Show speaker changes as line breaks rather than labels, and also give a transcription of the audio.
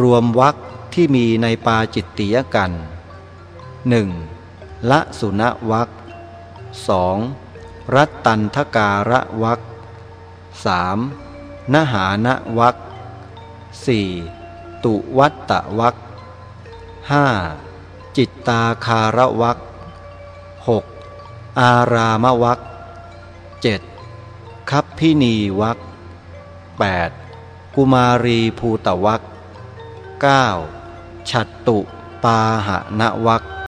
รวมวรรคที่มีในปาจิตติยกัณฑ์ 1. ลสุณวรรค 2. รัตตันธการวรรค 3. นหานวรรค 4. ตุวัฏฏวรรค 5. จิตตาคารวรรค 6. อารามวรรค 7. คัพภินีวัก 8. กุมารีภูตวัก 9. ฉัตตุปาหะนวัค